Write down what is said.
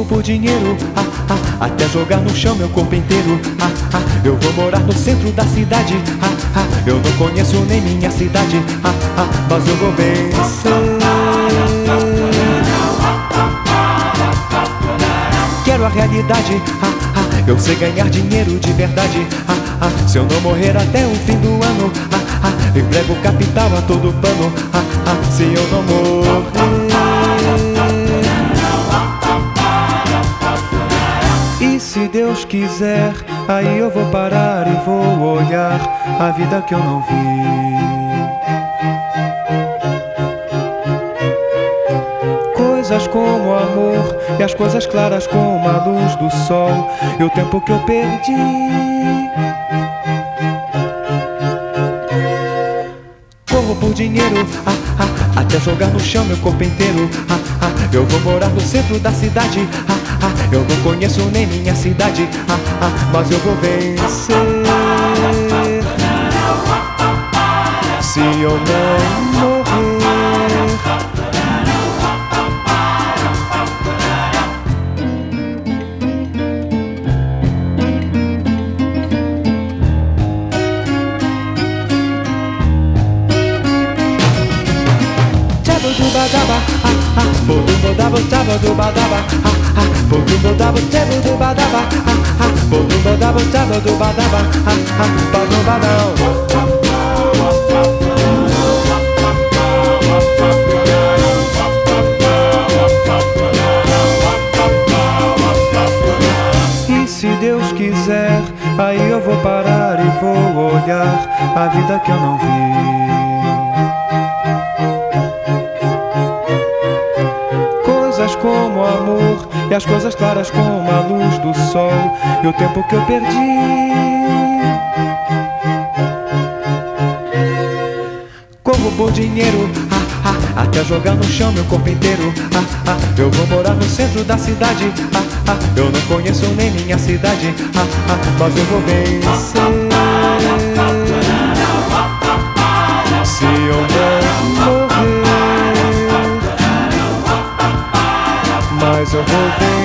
por dinheiro, ah, ah, até jogar no chão meu corpo inteiro. Ah, ah, eu vou morar no centro da cidade. Ah, ah, eu não conheço nem minha cidade, ah, ah, mas eu vou vencer. Quero a realidade, ah, ah, eu sei ganhar dinheiro de verdade. Ah, ah, se eu não morrer até o fim do ano, ah, ah, emprego capital a todo pano. Ah, ah, se eu não morrer. Deus quiser, aí eu vou parar e vou olhar a vida que eu não vi. Coisas como amor e as coisas claras como a luz do sol e o tempo que eu perdi. Corro por dinheiro, ah, ah, até jogar no chão meu corpo inteiro. Ah, eu vou morar no centro da cidade. Ah, ah, eu não conheço nem minha cidade, ah, ah, mas eu vou vencer. Se eu não morrer. Tchaba do badaba, ah bodo bodaba, tchaba do badaba, ah ah, bodo bodaba, tchaba do badaba, ah ah, bodo bodaba, tchaba do badaba, ah ah, bado badão. Se Deus quiser, aí eu vou parar e vou olhar a vida que eu não vi. Coisas como amor e as coisas claras como a luz do sol e o tempo que eu perdi. Corro por dinheiro, ah, ah, até jogar no chão meu corpo inteiro. Ah, ah, eu vou morar no centro da cidade. Ah, ah, eu não conheço nem minha cidade. Ah, ah, mas eu vou vencer. So a whole thing.